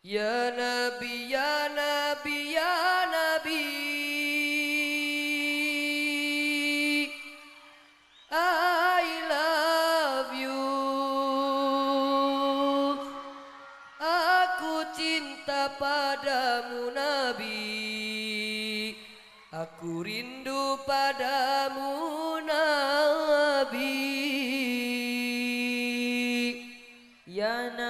Ya Nabi, Ya Nabi, Ya Nabi. I love you. Aku cinta padamu Nabi. Aku rindu padamu Nabi. Ya Nabi.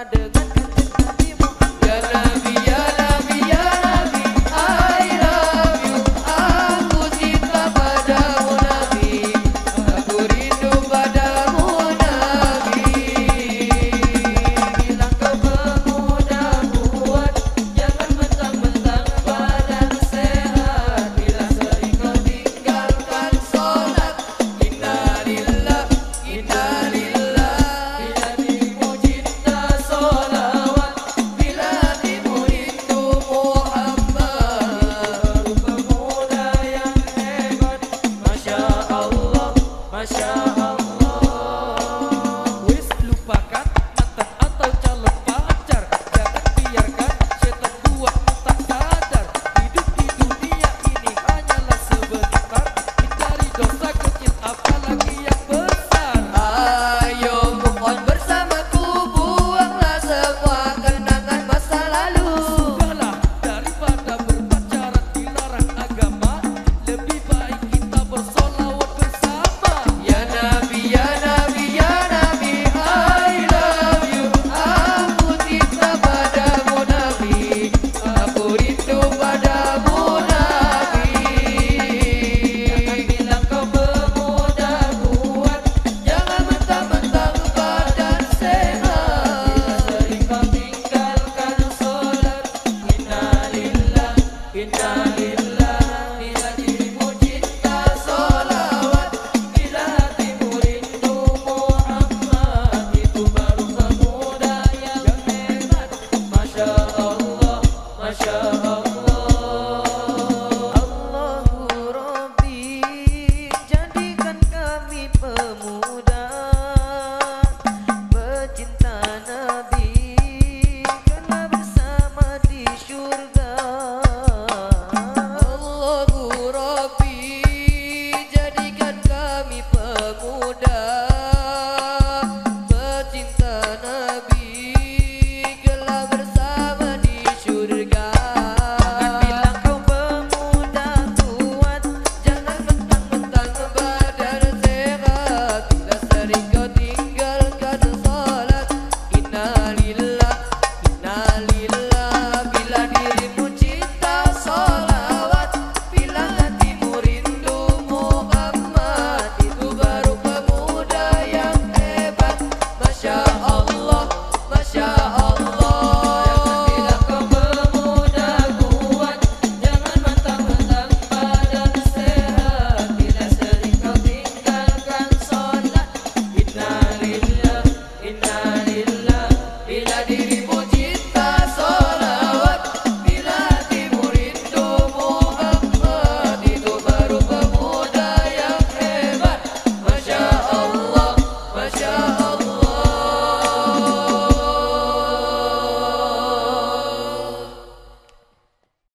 pada